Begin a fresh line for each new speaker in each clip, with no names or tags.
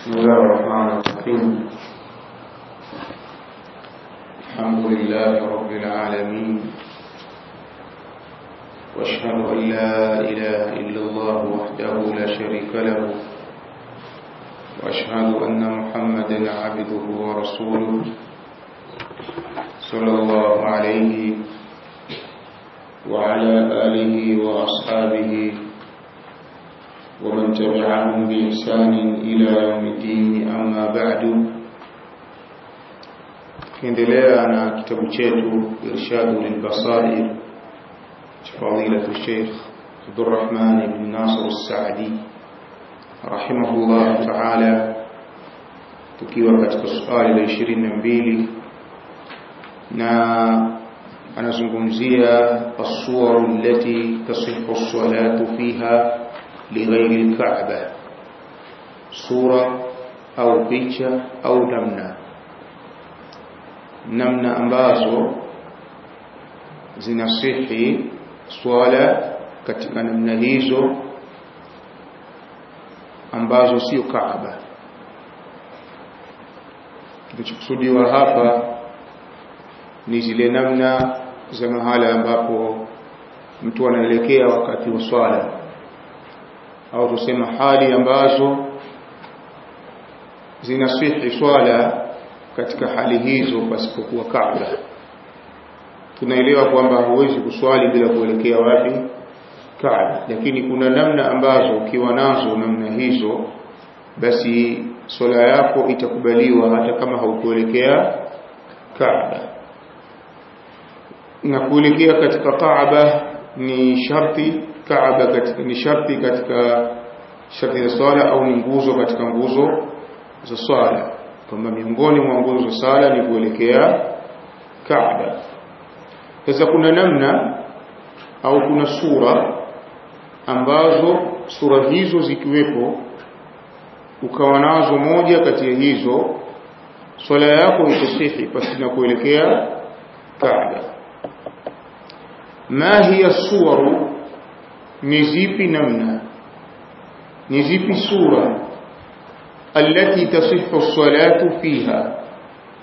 بسم الله الرحمن الرحيم. الحمد لله رب العالمين. وأشهد أن لا إله إلا الله وحده لا شريك له. وأشهد أن محمدا عبده ورسوله صلى الله عليه وعلى آله وأصحابه ومن تبعهم بإحسان إلى يوم الدين أما بعد. كندليا أنا كتاب تشيتو إرشاد للبصائر فضيلة الشيخ عبد الرحمن بن ناصر السعدي رحمه الله تعالى تكي وقت swali la 22 na أنا أنا سنبونزية الصور التي تصح الصلاة فيها lighairi al-Kaaba sura au picha au namna. Namna ambazo zinasihi swala katika namna hizo ambazo sio Kaaba. Kinachokusudiwa hapa ni zile namna za mahala ambapo mtu anaelekea wakati wa swala au tusema hali ambazo zinasihi swala katika hali hizo pasipokuwa kabla Tunaelewa kwamba huwezi kuswali bila kuelekea wapi? Kaaba. Lakini kuna namna ambazo ukiwa nazo namna hizo basi swala yako itakubaliwa hata kama haukuelekea Kaaba. Na kuelekea katika Kaaba ni sharti Kaaba katika ni sharti katika sharti za swala au ni nguzo katika nguzo za swala. Kwamba miongoni mwa nguzo za swala ni kuelekea Kaaba. Sasa kuna namna au kuna sura ambazo sura hizo zikiwepo ukawa nazo moja kati ya hizo swala yako itasihi pasina kuelekea Kaaba. Ma hiya suwaru ni zipi namna? Ni zipi sura alati tasihhu salatu fiha?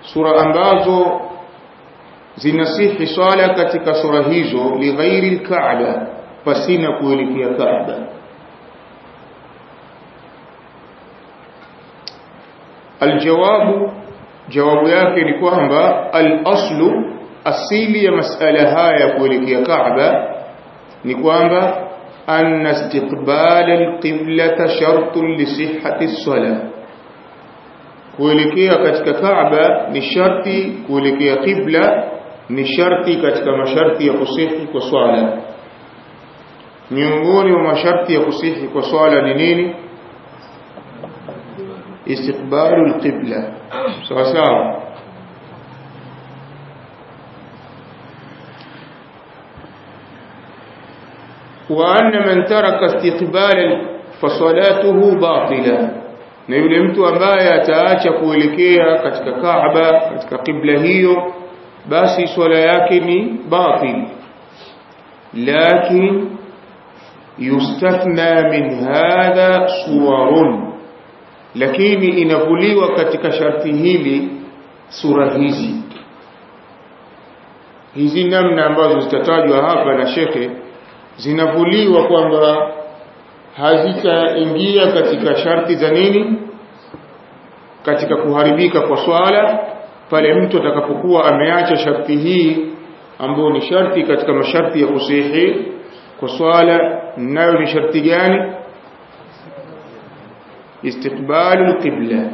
Sura ambazo zinasihi sala katika sura hizo lighairi alkaaba pasina kuelekea kaaba aljawabu jawabu yake ni kwamba alaslu asili ya masala haya ya kuelekea kaaba ni kwamba أن استقبال القبلة شرط لصحة الصلاة kuelekea katika Kaaba ni sharti kuelekea qibla ni sharti katika masharti ya kusihi kwa swala miongoni mwa masharti ya kusihi kwa swala ni nini istiqbalu alqibla sawa sawa وأن من ترك استقبال فصلاته باطلة na yule mtu ambaye ataacha kuelekea katika Kaaba katika kibla hiyo basi swala yake ni batil lakin yustathna min hadha suwarun lakini inavuliwa katika sharti hili sura hizi hizi namna ambazo zitatajwa hapa na shekhe zinavuliwa kwamba hazitaingia katika sharti za nini? Katika kuharibika kwa swala pale mtu atakapokuwa ameacha sharti hii ambayo ni sharti katika masharti ya kusihi kwa swala nayo ni sharti gani? Istiqbalu alqibla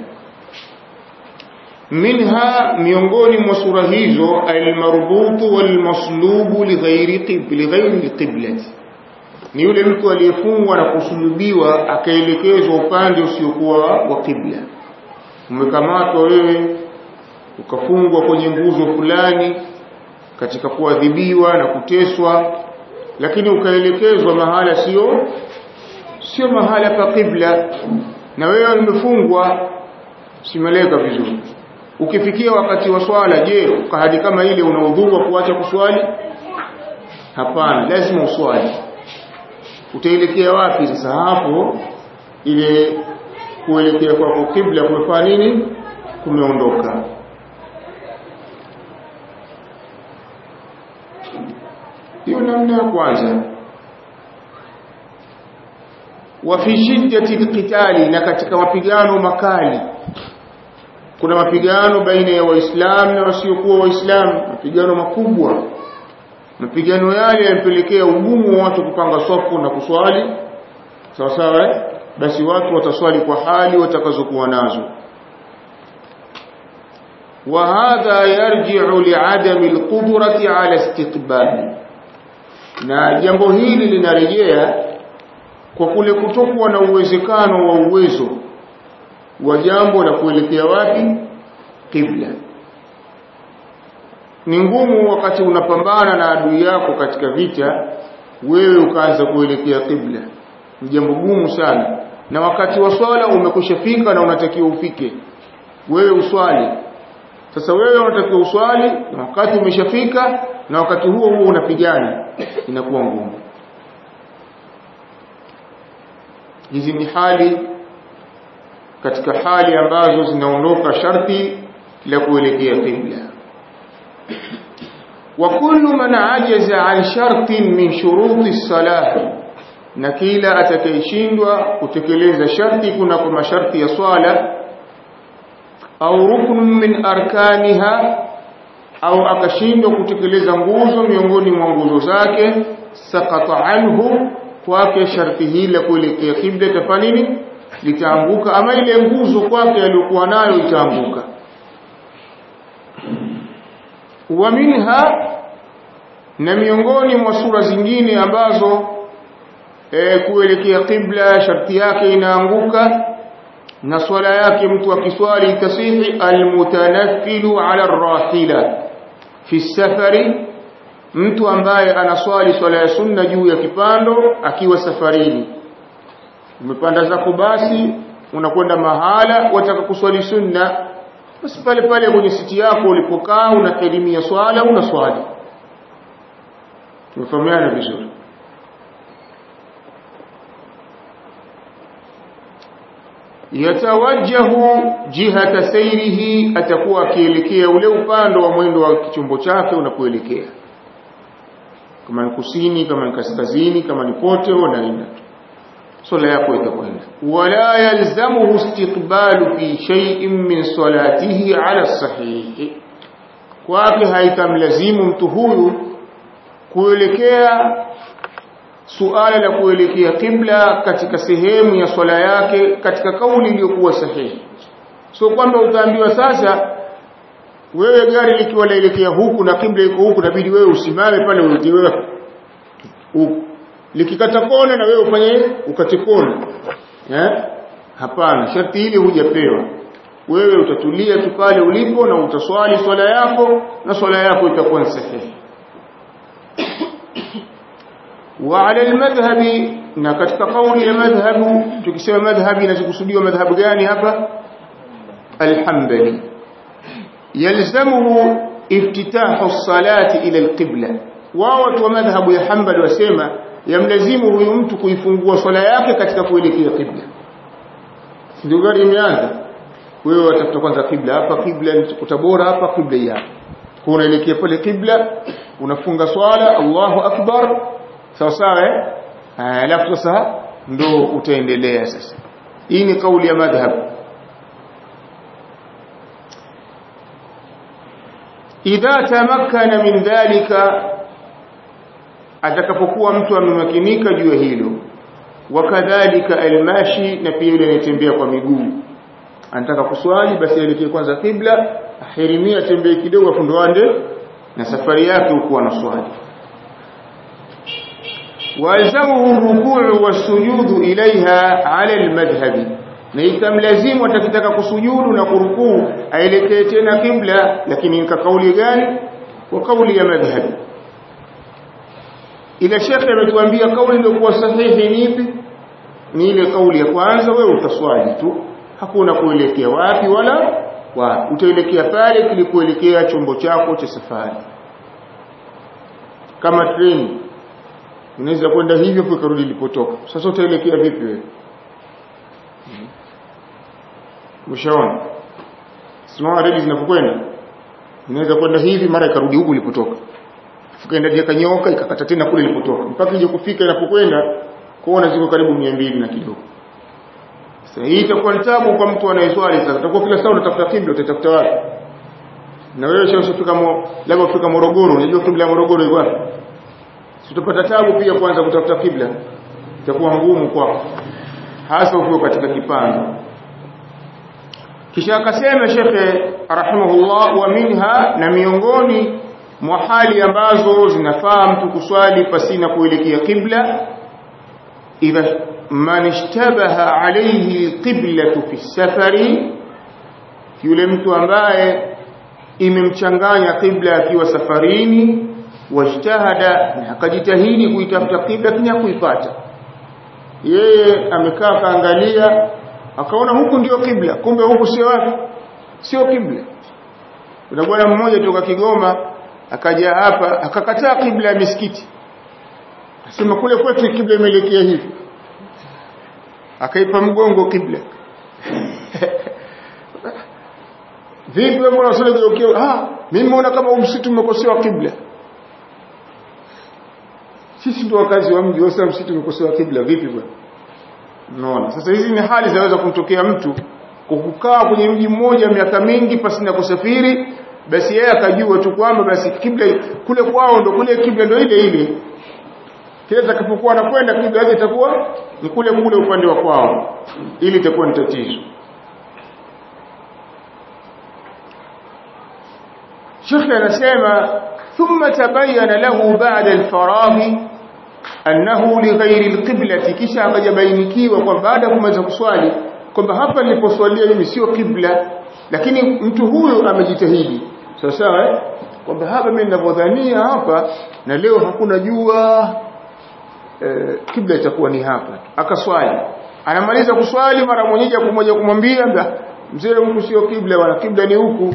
minha miongoni mwa sura hizo almarbutu walmaslubu lighairi qiblati ni yule mtu aliyefungwa na kusulubiwa akaelekezwa upande usiokuwa wa qibla umekamatwa wewe ukafungwa kwenye nguzo fulani katika kuadhibiwa na kuteswa lakini ukaelekezwa mahala sio sio mahala pa qibla na wewe umefungwa simeleka vizuri ukifikia wakati wa swala je kahadi kama ile una udhuru wa kuacha kuswali? Hapana lazima uswali. Utaelekea wapi sasa hapo? Ile kuelekea kwako kibla kumefanya nini? Kumeondoka. Hiyo namna ya kwanza. Wa fi shiddati na katika mapigano makali kuna mapigano baina ya waislamu na wasiokuwa waislamu mapigano makubwa mapigano yale yampelekea ugumu wa watu kupanga safu na kuswali sawa sawa eh? basi watu wataswali kwa hali watakazokuwa nazo وهذا يرجع لعدم القدرة على استقبال na jambo hili linarejea kwa kule kutokuwa na uwezekano wa uwezo wa jambo la kuelekea wapi? Kibla ni ngumu wakati unapambana na adui yako katika vita wewe ukaanza kuelekea kibla ni jambo gumu sana. Na wakati wa swala umekushafika na unatakiwa ufike wewe uswali. Sasa wewe unatakiwa uswali na wakati umeshafika na wakati huo huo unapigana. Inakuwa ngumu. Hizi ni hali katika hali ambazo zinaondoka sharti la kuelekea qibla. Wa kullu man ajaza an shartin min shuruti salah na kila atakayeshindwa kutekeleza sharti kuna kwa masharti ya swala au ruknun min arkaniha au akashindwa kutekeleza nguzo miongoni mwa nguzo zake sakata anhu kwake sharti hili la kuelekea qibla tafanya nini litaanguka ama ile nguzo kwake aliyokuwa nayo itaanguka. Wa minha na miongoni mwa sura zingine ambazo e, kuelekea kibla sharti yake inaanguka na swala yake mtu akiswali itasihi almutanaffilu ala rahila fi safari mtu ambaye anaswali swala ya sunna juu ya kipando akiwa safarini umepanda zako basi unakwenda mahala wataka kuswali sunna. Basi pale pale kwenye siti yako ulipokaa unakirimia swala unaswali. Tumefahamiana vizuri. Yatawajjahu jihata sairihi atakuwa akielekea ule upande wa mwendo wa kichombo chake unapoelekea. Kama ni kusini kama ni kaskazini kama ni pote unaenda swala yako itakwenda. Wala yalzamuhu istiqbalu fi shay'in min salatihi ala sahih kwake haitamlazimu mtu huyu kuelekea suala la kuelekea kibla katika sehemu ya swala yake katika kauli iliyokuwa sahihi? So kwamba utaambiwa sasa wewe gari likiwa laelekea huku na kibla iko huku inabidi wewe usimame pale uelekee huku likikata kona na wewe ufanye ukate kona eh hapana sharti hili hujapewa wewe utatulia tu pale ulipo na utaswali swala yako na swala yako itakuwa sahihi وعلى المذهب na katika kauli ya madhhabu tukisema madhhabi inachokusudiwa madhhabu gani hapa al-Hanbali yalzamuhu iftitahu as-salati ila al-qibla wao watu wa madhhabu ya Hanbali wasema yamlazimu huyu mtu kuifungua swala yake katika kuelekea kibla ndio gari imeanza. Wewe watafuta kwanza kibla hapa kibla utabora hapa qibla hapa. Unaelekea pale kibla unafunga swala Allahu akbar. Sawa sawa eh? Alafu sasa ndo utaendelea sasa. Hii ni kauli ya madhhab. Idha tamakkana min dhalika atakapokuwa mtu amemakinika juu ya hilo wakadhalika almashi na pia yule anayetembea kwa miguu. Anataka kuswali basi aelekee kwanza kibla ahirimia tembee kidogo afundoande na safari yake huko anaswali walzamuhu rukuu wasujudu ilaiha ala almadhhabi. Na itamlazimu atakitaka kusujudu na kurukuu aelekee tena kibla lakini ni kauli gani? Kwa kauli ya madhhabi ila shekhe anatuambia kauli iliyokuwa sahihi ni ipi? Ni ile kauli ya kwanza wewe utaswali tu. Hakuna kuelekea wapi wala wa utaelekea pale kilikuelekea chombo chako cha safari. Kama treni unaweza kwenda hivyo kwa karudi ilipotoka. Sasa utaelekea vipi wewe? Mshaona simama reli zinapokwenda. Inaweza kwenda hivi mara ikarudi huku ilipotoka fika ndani ikanyoka ikakata tena kule ilipotoka. Mpaka ije kufika inapokwenda kuona ziko karibu 200 na kidogo. Sasa hii itakuwa ni tabu kwa mtu anayeswali sasa. Utakuwa kila saa unatafuta kibla utatafuta wapi? Na wewe sio ushafika mo labda ufika Morogoro. Unajua kibla Morogoro iko wapi? Utapata tabu pia kwanza kutafuta kibla. Itakuwa ngumu kwako. Hasa ukiwa katika kipando kisha akasema shekhe rahimahullah wa minha na miongoni mwa hali ambazo zinafaa mtu kuswali pasina kuelekea kibla idha man ishtabaha alayhi alqiblatu fi safari yule mtu ambaye imemchanganya kibla akiwa safarini wajtahada na akajitahidi kuitafuta kibla lakini kuipata yeye amekaa kaangalia akaona huku ndio kibla kumbe huku sio wapi? Sio kibla. Kuna bwana mmoja toka Kigoma akaja hapa akakataa kibla ya misikiti. Asema kule kwetu kibla imeelekea hivi. Akaipa mgongo kibla. Vipi mbona mbona ndio kio ah mimi naona kama msitu umekosewa kibla. Sisi ndio wakazi wa mji wasa msitu umekosewa kibla vipi bwana unaona. Sasa hizi ni hali zinaweza kumtokea mtu kukaa kwenye mji mmoja miaka mingi pasina kusafiri basi yeye akajua tu kwamba basi kibla kule kwao ndo kule kibla ndo ile ile. Kile atakapokuwa anakwenda kibla yake itakuwa ni kule kule upande wa kwao. Ili itakuwa ni tatizo. Sheikh anasema thumma tabayyana lahu ba'da al-faragh annahu li al-qiblati. Kisha akajabainikiwa kwa baada kumaliza kuswali kwamba hapa niliposwalia mimi sio kibla lakini mtu huyu amejitahidi. Sawa sawa eh? kwamba hapa mimi ninavyodhania hapa na leo hakuna jua eh, kibla itakuwa ni hapa. Akaswali. Anamaliza kuswali mara mwenyeji kwa kumwambia mzee huku sio kibla wala kibla ni huku.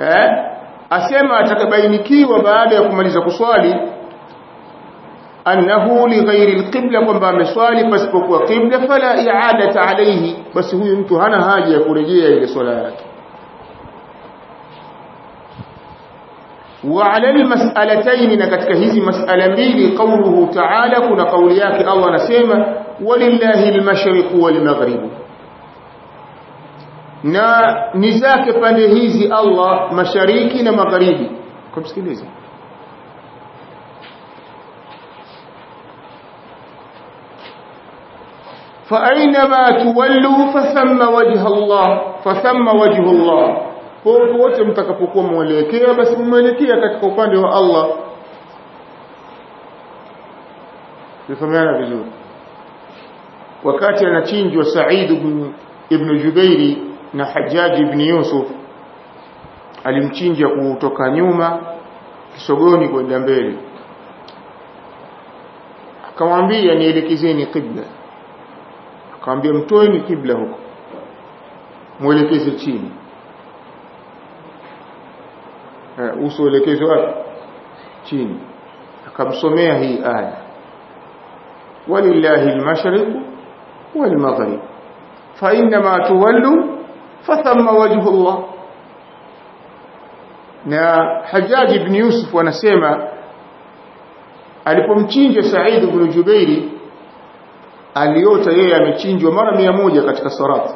Eh asema atakabainikiwa baada ya kumaliza kuswali annahu li ghairi alqibla kwamba ameswali pasipokuwa qibla fala i'adata alayhi basi huyu mtu hana haja ya kurejea ile swala yake وعلى المسألتين نكتك هذه مسألة ميلي قوله تعالى كنا قولياك الله نسيما ولله المشرق والمغرب. نا نزاك فنهيزي الله مشاريكي ومغريبي كم سكيليزي فأينما تولوا فثم وجه الله فثم وجه الله. Popote mtakapokuwa mwelekea basi mwelekea katika upande wa Allah. Nisomeana vizuri. Wakati anachinjwa Said ibn ibn Jubairi na Hajjaj ibn Yusuf alimchinja kutoka nyuma kisogoni kwenda mbele. Akamwambia nielekezeni kibla akamwambia mtoeni kibla huko. Mwelekeze chini uso uelekezwe wapi? Chini. Akamsomea hii aya. Walillahi almashriq walmaghrib fa inma tuwallu fathama wajhu Allah na Hajjaj ibn Yusuf anasema alipomchinja Said ibn Jubairi aliota yeye amechinjwa mara mia moja katika sarati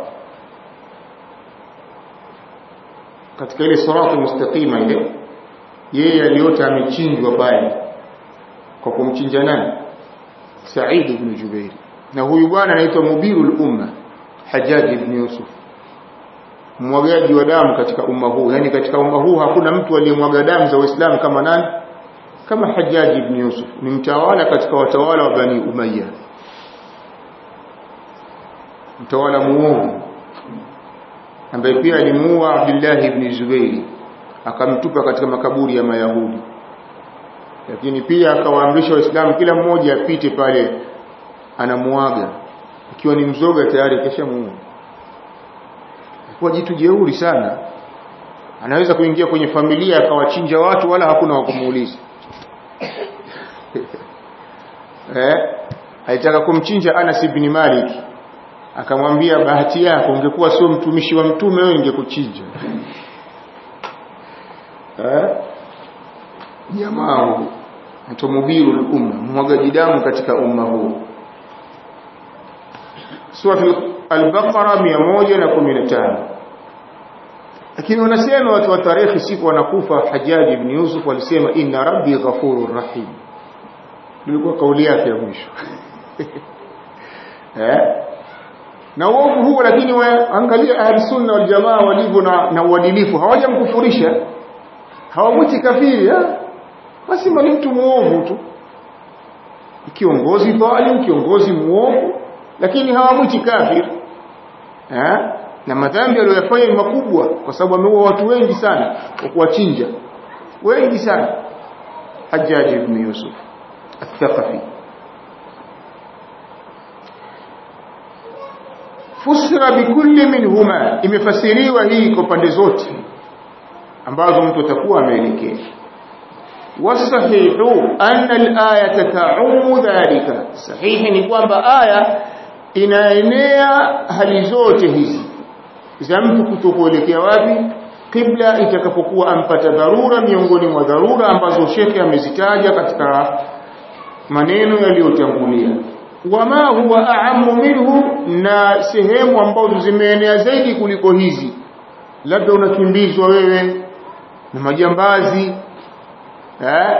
katika ile sirati mustaqima ile yeye aliota amechinjwa pale kwa kumchinja nani? Said ibn Jubair. Na huyu bwana anaitwa Mubirul Umma Hajjaj ibn Yusuf. Mwagaji wa damu katika umma huu. Yani katika umma huu hakuna mtu aliyemwaga damu za Uislamu kama nani? Kama Hajjaj ibn Yusuf. Ni mtawala katika watawala wa Bani Umayya. Mtawala muovu ambaye pia alimuua Abdullah ibn Zubairi akamtupa katika makaburi ya Mayahudi. Lakini pia akawaamrisha waislamu kila mmoja apite pale anamuaga. Ikiwa ni mzoga tayari kesha keshamuua kwa jitu jeuri sana. Anaweza kuingia kwenye familia akawachinja watu wala hakuna wa kumuuliza. Eh? Alitaka kumchinja Anas ibn Malik akamwambia bahati yako ungekuwa sio mtumishi wa mtume wewe ingekuchinja. Eh? Jamaa mtomubiru umma mwagaji damu katika umma huu. Sura al-baqara 115 lakini wanasema watu wa tarehe siku wanakufa hajaji ibn Yusuf walisema inna rabbi ghafurur rahim. Ilikuwa kauli yake ya mwisho. Eh na uovu huo lakini angalia ahli sunna wal jamaa walivyo na, na uadilifu hawajamkufurisha hawamwiti kafiri basi ni mtu muovu tu kiongozi dhalim kiongozi muovu lakini hawamwiti kafir eh na madhambi aliyofanya ni makubwa kwa sababu ameua watu wengi sana kwa kuwachinja wengi sana Hajjaj ibn Yusuf الثقفي fusira bikulli minhuma. Imefasiriwa hii kwa pande zote ambazo mtu atakuwa ameelekea. Wasahihu anna al-ayata ta'ummu dhalika. Sahihi ni kwamba aya inaenea hali zote hizi za mtu kutokuelekea wapi? Kibla itakapokuwa ampata dharura miongoni mwa dharura ambazo shekhe amezitaja katika maneno yaliyotangulia wama huwa aamu minhu na sehemu ambazo zimeenea zaidi kuliko hizi. Labda unakimbizwa wewe na majambazi eh?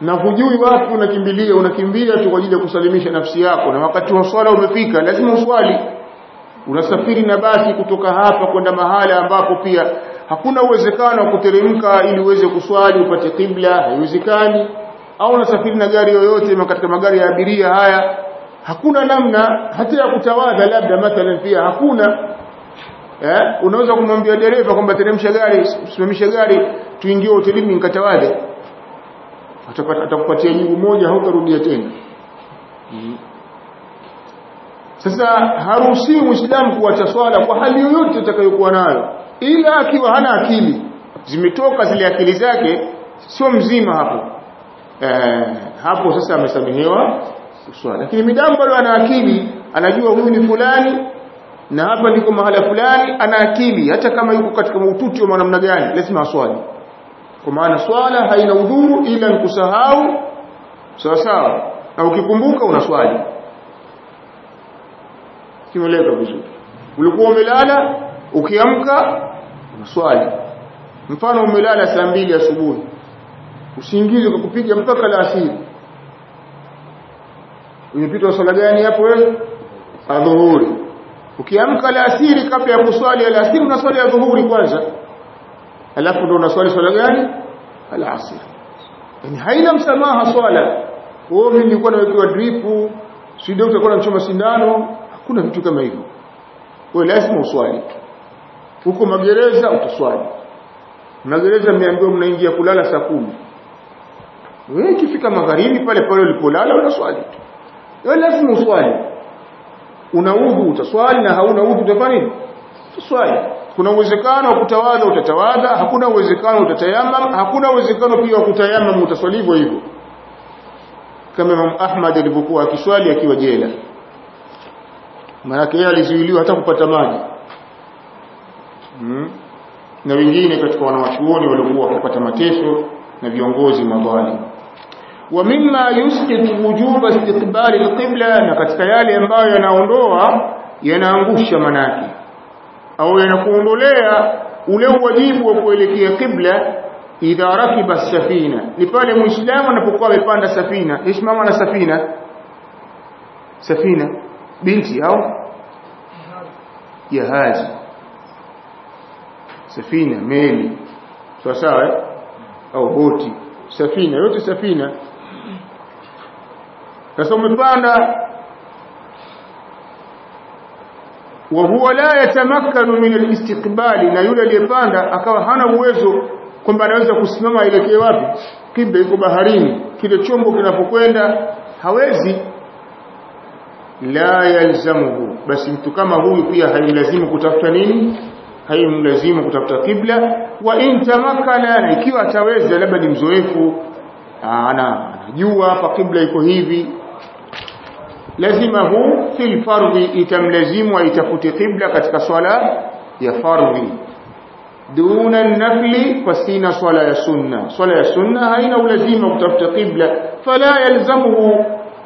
Na hujui wapi unakimbilia unakimbia tu kwa ajili ya kusalimisha nafsi yako. Na wakati wa swala umefika lazima uswali. Unasafiri na basi kutoka hapa kwenda mahala ambapo pia hakuna uwezekano wa kuteremka ili uweze kuswali upate kibla haiwezekani. Au unasafiri na gari yoyote katika magari ya abiria haya hakuna namna hata ya kutawadha labda mathalan pia hakuna. Eh unaweza kumwambia dereva kwamba teremsha gari simamisha gari tuingie hotelini nikatawadhe atakupatia jibu moja hautarudia tena. Mm. sasa haruhusiwi muislamu kuacha swala kwa hali yoyote atakayokuwa nayo. Ila akiwa hana akili zimetoka zile akili zake sio mzima hapo. Eh, hapo sasa amesamehewa swala. Lakini midamu bado ana akili anajua huyu ni fulani na hapa ndiko mahala fulani ana akili. Hata kama yuko katika maututi wa namna gani lazima aswali. Kwa maana swala haina udhuru ila nikusahau sawa sawa. Na ukikumbuka unaswali. Kimeleka vizuri. Ulikuwa umelala ukiamka unaswali. Mfano umelala saa mbili asubuhi. Usingizi ukakupiga mpaka la asiri swala gani hapo wewe? Adhuhuri. Ukiamka la asiri kabla ya kuswali la asiri unaswali ya dhuhuri kwanza. Alafu ndo unaswali swala gani? Al-asr yani haina msamaha swala. Wewe mimi nilikuwa nawekewa drip si daktari alikuwa anachoma sindano? Hakuna vitu kama hivyo. Wewe lazima uswali. Huko magereza utaswali. Magereza mmeambiwa mnaingia kulala saa kumi. Wewe ikifika magharibi pale pale ulipolala unaswali tu wewe lazima uswali. Una udhu utaswali na hauna udhu utafanya nini? Uswali. Kuna uwezekano wa kutawadha utatawadha hakuna uwezekano utatayamam hakuna uwezekano pia wa kutayamam utaswali hivyo hivyo. Kama Imam Ahmad alivyokuwa akiswali akiwa jela. Maana yeye alizuiliwa hata kupata maji. Hmm. na wengine katika wanawachuoni waliokuwa wakipata mateso na viongozi madhalim wa mimma yusqitu wujuba istiqbali alqibla na katika yale ambayo yanaondoa yanaangusha manake. Au yanakuondolea ule wajibu wa kuelekea kibla idha rakiba safina ni pale muislamu anapokuwa amepanda safina. Ishmama na safina. Safina. Binti au? Jahazi safina meli. Sawa sawa au boti. Safina yote safina sasa umepanda. Wa huwa la yatamakkanu min alistiqbali na yule aliyepanda akawa hana uwezo kwamba anaweza kusimama aelekee wapi? Kibe iko baharini. Kile chombo kinapokwenda hawezi. La yalzamuhu. Basi mtu kama huyu pia haimlazimu kutafuta nini? Haimlazimu kutafuta kibla. Wa in tamakkana ikiwa ataweza labda ni mzoefu. Ana anajua hapa kibla iko hivi لزمه في الفرض يتم لزيم ويتفوت قبلة كصلاة يا فرض. دون النفل فسين صلاة سنة. صلاة سنة هين ولزيم وتفوت قبلة. فلا يلزمه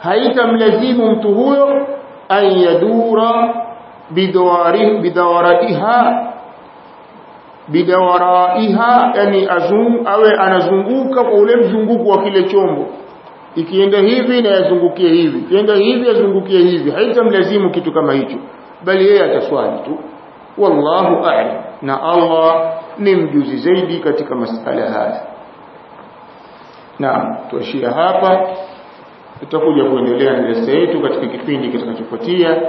هيتم لزيم تهور أن يدور بدواره بدورتها بدورائها يعني أزوم أو أنا زنقوك أو لم زنقوك وكل شومبو ikienda hivi na yazungukie hivi ikienda hivi yazungukie hivi haitamlazimu kitu kama hicho. Bali yeye ataswali tu. Wallahu a'lam. Na Allah ni mjuzi zaidi katika masala haya. Naam tuashia hapa. Tutakuja kuendelea na darasa yetu katika kipindi kitakachofuatia.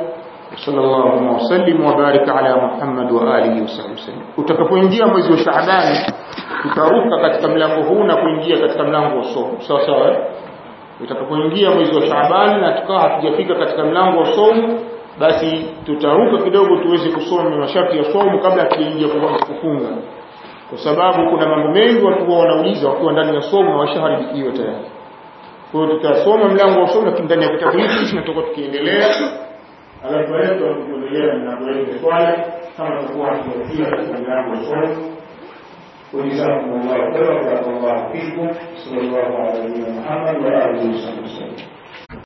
Sallallahu wasallim wa baraka ala Muhammad wa alihi wasallam utakapoingia mwezi wa Shaaban tutaruka katika mlango huu na kuingia katika mlango wa somo. Sawa sawa utakapoingia mwezi wa Shaaban na tukawa hatujafika katika mlango wa somo basi tutaruka kidogo tuweze kusoma masharti ya somo kabla hatujaingia kufunga. Kwa sababu kuna mambo mengi watu huwa wanauliza wakiwa ndani ya somo na washaharibikiwa tayari. Kwa hiyo tutasoma mlango wa somo lakini ndani ya kitabu hiki tunatoka tukiendelea. Alafu baadaye tutaendelea na wa swali kama tutakuwa tukifikia katika mlango wa somo पुरुषार्थी सर्वभावी महानंद आदि संसद